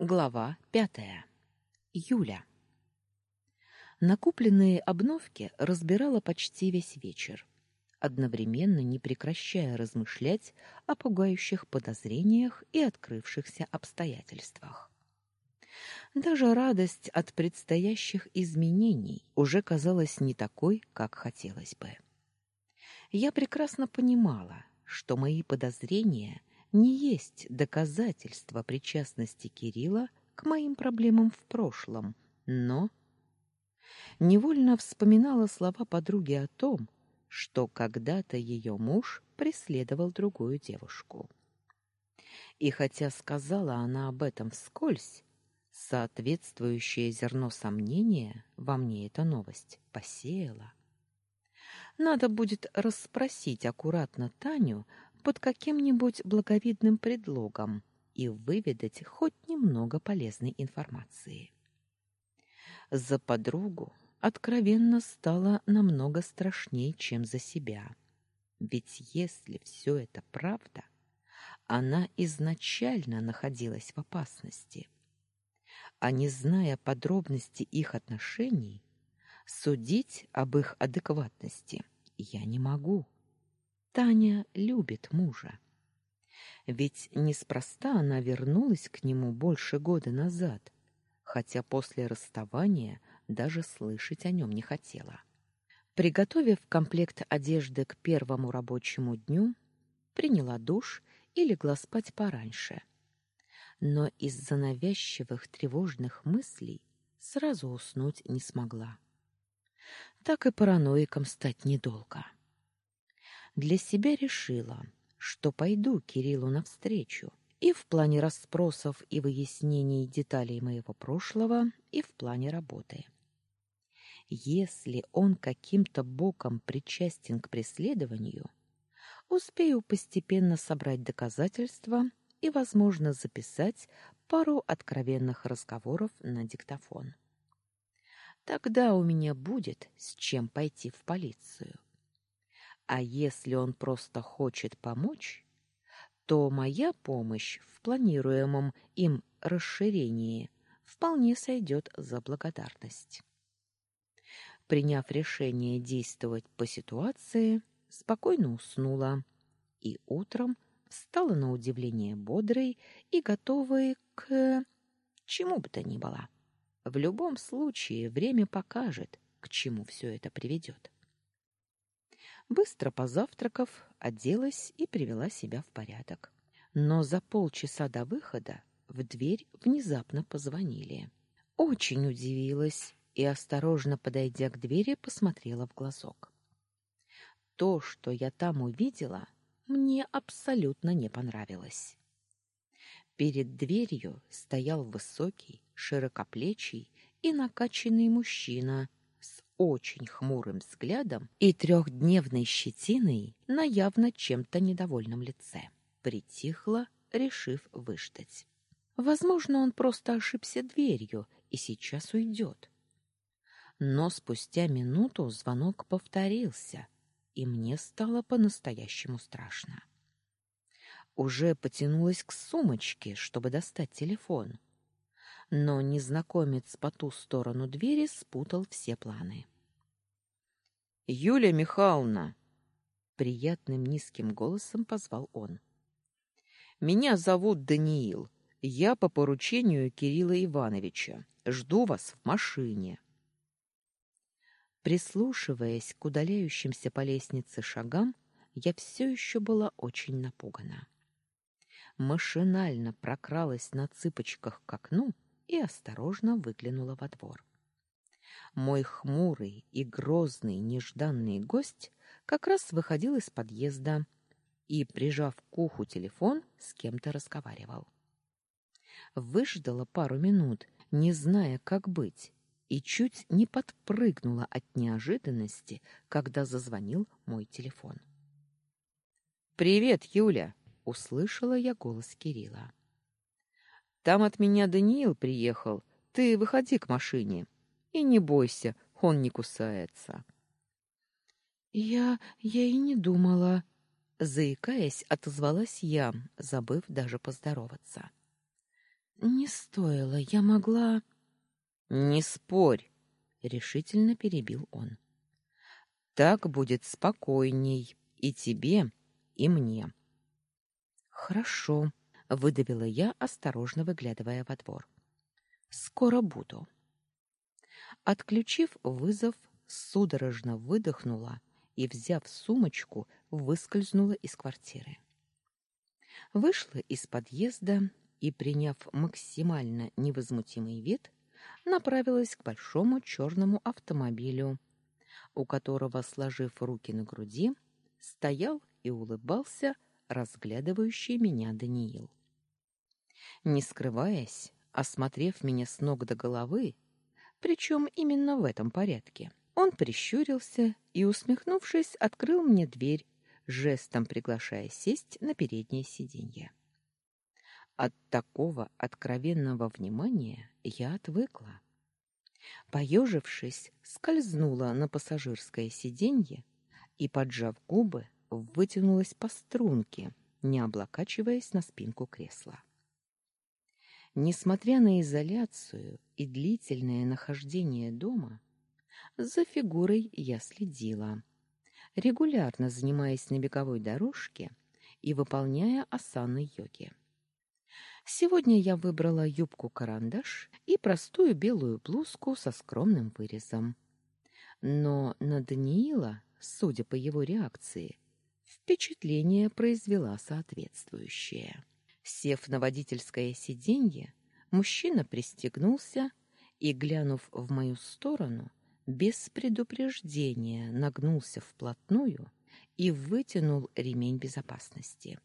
Глава пятая. Юля. Накупленные обновки разбирала почти весь вечер, одновременно не прекращая размышлять о пугающих подозрениях и открывшихся обстоятельствах. Даже радость от предстоящих изменений уже казалась не такой, как хотелось бы. Я прекрасно понимала, что мои подозрения — не есть доказательство причастности Кирилла к моим проблемам в прошлом, но невольно вспоминала слова подруги о том, что когда-то ее муж преследовал другую девушку. И хотя сказала она об этом вскользь, соответствующее зерно сомнения во мне эта новость посеяла. Надо будет расспросить аккуратно Таню под каким-нибудь благовидным предлогом и выведать хоть немного полезной информации. За подругу откровенно стало намного страшнее, чем за себя. Ведь если все это правда, она изначально находилась в опасности. А не зная подробности их отношений, судить об их адекватности я не могу. Таня любит мужа. Ведь неспроста она вернулась к нему больше года назад, хотя после расставания даже слышать о нем не хотела. Приготовив комплект одежды к первому рабочему дню, приняла душ и легла спать пораньше. Но из-за навязчивых тревожных мыслей сразу уснуть не смогла. Так и параноиком стать недолго для себя решила, что пойду Кириллу навстречу и в плане расспросов и выяснений деталей моего прошлого, и в плане работы. Если он каким-то боком причастен к преследованию, успею постепенно собрать доказательства и, возможно, записать пару откровенных разговоров на диктофон. Тогда у меня будет с чем пойти в полицию. А если он просто хочет помочь, то моя помощь в планируемом им расширении вполне сойдет за благодарность. Приняв решение действовать по ситуации, спокойно уснула и утром встала на удивление бодрой и готовой к чему бы то ни было. В любом случае время покажет, к чему все это приведет. Быстро позавтракав, оделась и привела себя в порядок. Но за полчаса до выхода в дверь внезапно позвонили. Очень удивилась и, осторожно подойдя к двери, посмотрела в глазок. То, что я там увидела, мне абсолютно не понравилось. Перед дверью стоял высокий, широкоплечий и накачанный мужчина очень хмурым взглядом и трехдневной щетиной на явно чем-то недовольном лице. Притихла, решив выждать. Возможно, он просто ошибся дверью и сейчас уйдет. Но спустя минуту звонок повторился, и мне стало по-настоящему страшно. Уже потянулась к сумочке, чтобы достать телефон — но незнакомец по ту сторону двери спутал все планы. Юлия Михайловна, приятным низким голосом позвал он. Меня зовут Даниил. Я по поручению Кирилла Ивановича. Жду вас в машине. Прислушиваясь к удаляющимся по лестнице шагам, я все еще была очень напугана. Машинально прокралась на цыпочках к окну и осторожно выглянула во двор. Мой хмурый и грозный нежданный гость как раз выходил из подъезда и, прижав к уху телефон, с кем-то разговаривал. Выждала пару минут, не зная, как быть, и чуть не подпрыгнула от неожиданности, когда зазвонил мой телефон. «Привет, Юля!» — услышала я голос Кирилла. Там от меня Даниил приехал. Ты выходи к машине. И не бойся, он не кусается. Я я и не думала, заикаясь, отозвалась я, забыв даже поздороваться. Не стоило, я могла... Не спорь, решительно перебил он. Так будет спокойней и тебе, и мне. Хорошо, выдавила я, осторожно выглядывая во двор. Скоро буду. Отключив вызов, судорожно выдохнула и, взяв сумочку, выскользнула из квартиры. Вышла из подъезда и, приняв максимально невозмутимый вид, направилась к большому черному автомобилю, у которого, сложив руки на груди, стоял и улыбался разглядывающий меня Даниил. Не скрываясь, осмотрев меня с ног до головы, причем именно в этом порядке, он прищурился и, усмехнувшись, открыл мне дверь, жестом приглашая сесть на переднее сиденье. От такого откровенного внимания я отвыкла. Поежившись, скользнула на пассажирское сиденье и, поджав губы, вытянулась по струнке, не облокачиваясь на спинку кресла. Несмотря на изоляцию и длительное нахождение дома, за фигурой я следила, регулярно занимаясь на беговой дорожке и выполняя асаны йоги. Сегодня я выбрала юбку-карандаш и простую белую блузку со скромным вырезом. Но на Даниила, судя по его реакции, впечатление произвела соответствующее. Сев на водительское сиденье, мужчина пристегнулся и, глянув в мою сторону, без предупреждения нагнулся вплотную и вытянул ремень безопасности.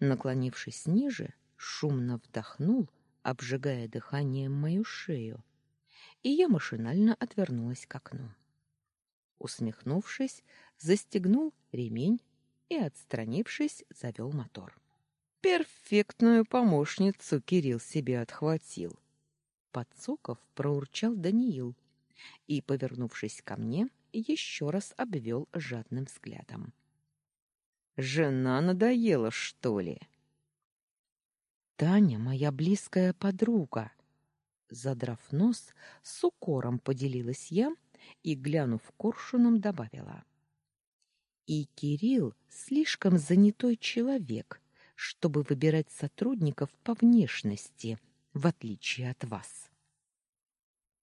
Наклонившись ниже, шумно вдохнул, обжигая дыханием мою шею, и я машинально отвернулась к окну. Усмехнувшись, застегнул ремень и, отстранившись, завел мотор. Перфектную помощницу Кирилл себе отхватил. Подсоков проурчал Даниил и, повернувшись ко мне, еще раз обвел жадным взглядом. «Жена надоела, что ли?» Таня моя близкая подруга. Задрав нос, с укором поделилась я и, глянув коршуном, добавила. И Кирилл слишком занятой человек, чтобы выбирать сотрудников по внешности, в отличие от вас.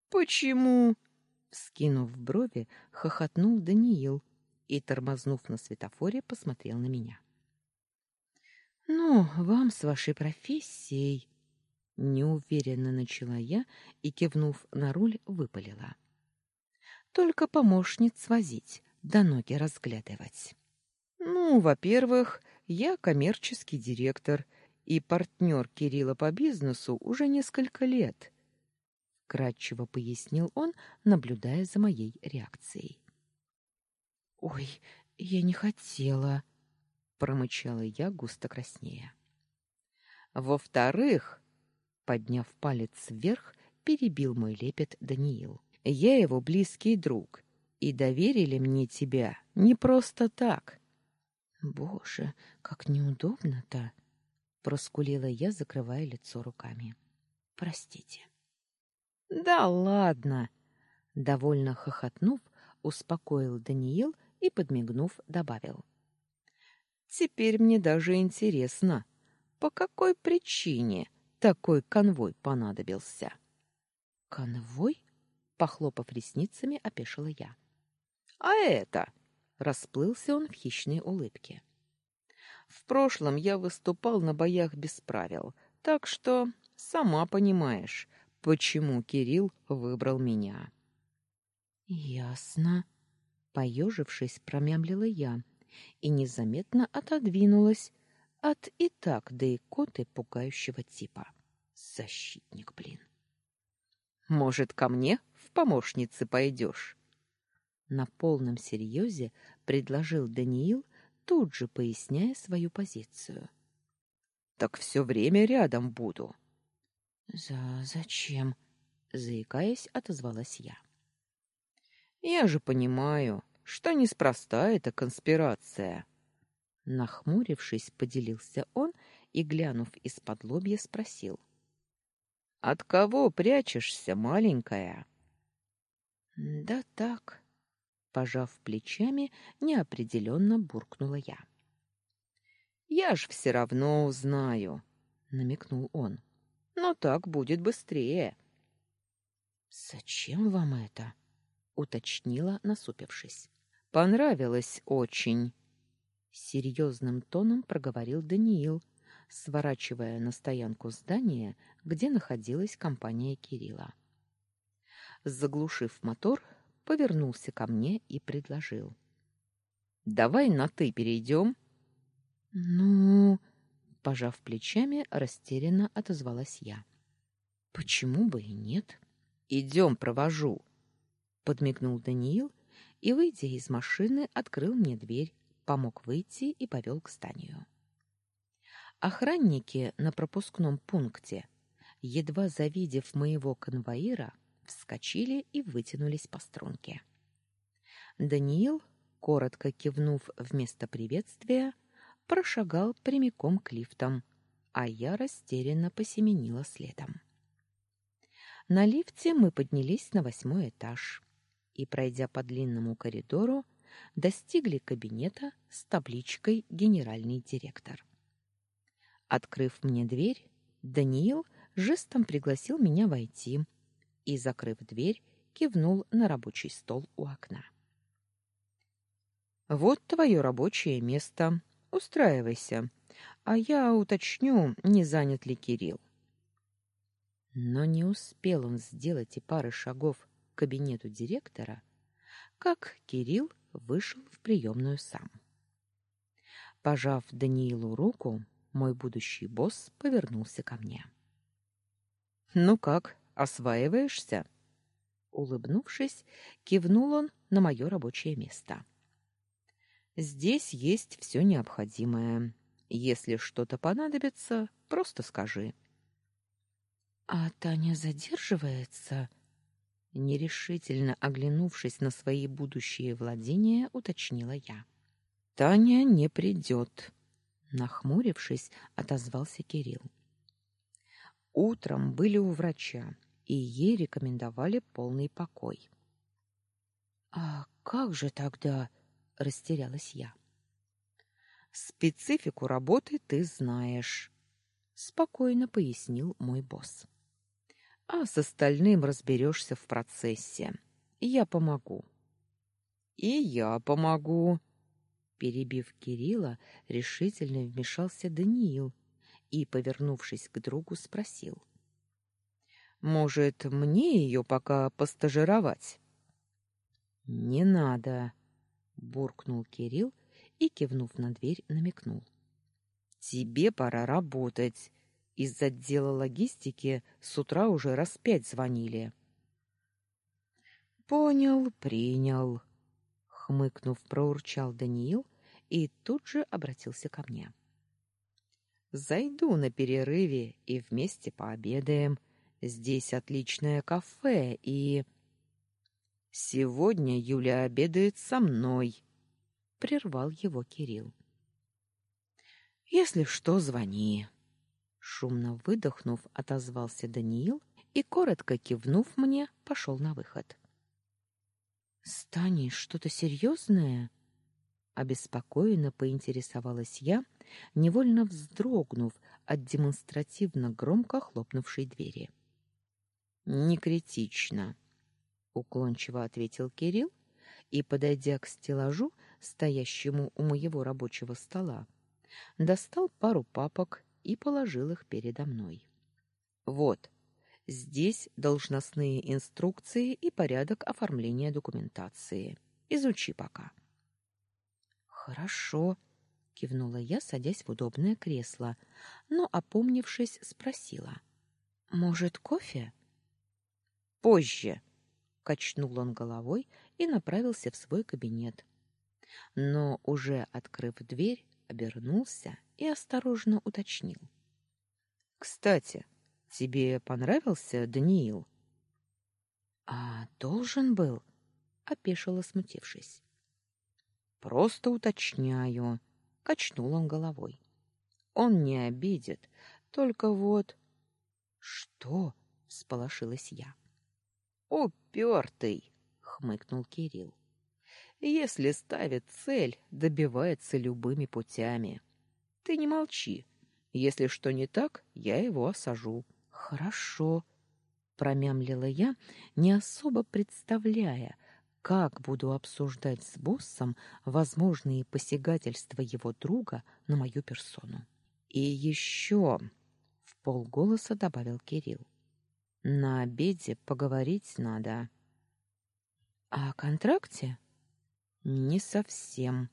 Почему? Вскинув брови, хохотнул Даниил и, тормознув на светофоре, посмотрел на меня. Ну, вам с вашей профессией, неуверенно начала я и кивнув на руль, выпалила. Только помощниц возить, да ноги разглядывать. Ну, во-первых, я коммерческий директор и партнер Кирилла по бизнесу уже несколько лет, кратчево пояснил он, наблюдая за моей реакцией. Ой, я не хотела, промычала я густо краснея. Во-вторых, подняв палец вверх, перебил мой лепет Даниил. Я его близкий друг, и доверили мне тебя не просто так. Боже, как неудобно-то, проскулила я, закрывая лицо руками. Простите. Да ладно, довольно хохотнув, успокоил Даниил и подмигнув, добавил: Теперь мне даже интересно, по какой причине такой конвой понадобился. Конвой? Похлопав ресницами, опешила я. А это, расплылся он в хищной улыбке. В прошлом я выступал на боях без правил, так что сама понимаешь, почему Кирилл выбрал меня. Ясно, поежившись, промямлила я и незаметно отодвинулась от и так да и коты пугающего типа. Защитник, блин. Может, ко мне в помощницы пойдешь? На полном серьезе предложил Даниил, тут же поясняя свою позицию. Так все время рядом буду. За зачем? заикаясь, отозвалась я. Я же понимаю, что неспроста эта конспирация. Нахмурившись, поделился он и, глянув из-под лобья, спросил. От кого прячешься, маленькая? Да так, пожав плечами, неопределенно буркнула я. Я ж все равно узнаю, намекнул он. Но так будет быстрее. Зачем вам это? уточнила, насупившись. Понравилось очень, серьезным тоном проговорил Даниил, сворачивая на стоянку здания, где находилась компания Кирилла. Заглушив мотор, повернулся ко мне и предложил: "Давай на ты перейдем». "Ну, пожав плечами, растерянно отозвалась я. Почему бы и нет? Идем, провожу, подмигнул Даниил и, выйдя из машины, открыл мне дверь, помог выйти и повел к зданию. Охранники на пропускном пункте, едва завидев моего конвоира, вскочили и вытянулись по струнке. Даниил, коротко кивнув вместо приветствия, прошагал прямиком к лифтам, а я растерянно посеменила следом. На лифте мы поднялись на восьмой этаж и, пройдя по длинному коридору, достигли кабинета с табличкой «Генеральный директор». Открыв мне дверь, Даниил жестом пригласил меня войти и, закрыв дверь, кивнул на рабочий стол у окна. «Вот твое рабочее место. Устраивайся, а я уточню, не занят ли Кирилл». Но не успел он сделать и пары шагов к кабинету директора, как Кирилл вышел в приемную сам. Пожав Даниилу руку, мой будущий босс повернулся ко мне. Ну как, осваиваешься? Улыбнувшись, кивнул он на мое рабочее место. Здесь есть все необходимое. Если что-то понадобится, просто скажи. А Таня задерживается? Нерешительно оглянувшись на свои будущие владения, уточнила я. Таня не придет», — нахмурившись, отозвался Кирилл. Утром были у врача, и ей рекомендовали полный покой. А как же тогда, растерялась я. Специфику работы ты знаешь, спокойно пояснил мой босс а с остальным разберешься в процессе. Я помогу. И я помогу. Перебив Кирилла, решительно вмешался Даниил и, повернувшись к другу, спросил: "Может, мне ее пока постажировать?" "Не надо", буркнул Кирилл и, кивнув на дверь, намекнул: "Тебе пора работать. Из отдела логистики с утра уже раз пять звонили. Понял, принял, хмыкнув, проурчал Даниил и тут же обратился ко мне. Зайду на перерыве и вместе пообедаем. Здесь отличное кафе и Сегодня Юля обедает со мной, прервал его Кирилл. Если что, звони. Шумно выдохнув, отозвался Даниил и, коротко кивнув мне, пошел на выход. «Стани, что-то серьезное?» Обеспокоенно поинтересовалась я, невольно вздрогнув от демонстративно громко хлопнувшей двери. «Не критично», — уклончиво ответил Кирилл и, подойдя к стеллажу, стоящему у моего рабочего стола, достал пару папок и положил их передо мной. Вот. Здесь должностные инструкции и порядок оформления документации. Изучи пока. Хорошо, кивнула я, садясь в удобное кресло, но опомнившись, спросила: "Может, кофе?" "Позже", качнул он головой и направился в свой кабинет. Но уже открыв дверь, обернулся и осторожно уточнил. Кстати, тебе понравился Даниил? А должен был, опешила, смутившись. Просто уточняю, качнул он головой. Он не обидит, только вот Что? всполошилась я. «Упертый!» — хмыкнул Кирилл. «Если ставит цель, добивается любыми путями. Ты не молчи. Если что не так, я его осажу». «Хорошо», — промямлила я, не особо представляя, как буду обсуждать с боссом возможные посягательства его друга на мою персону. «И еще...» — в полголоса добавил Кирилл. На обеде поговорить надо. А о контракте? Не совсем.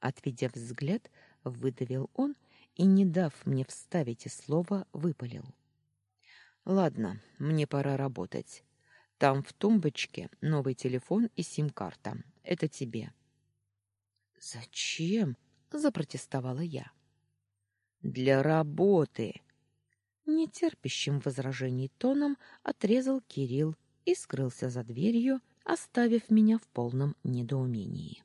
Отведя взгляд, выдавил он и, не дав мне вставить и слово, выпалил. Ладно, мне пора работать. Там в тумбочке новый телефон и сим-карта. Это тебе. Зачем? запротестовала я. Для работы, нетерпящим возражений тоном отрезал Кирилл и скрылся за дверью, оставив меня в полном недоумении.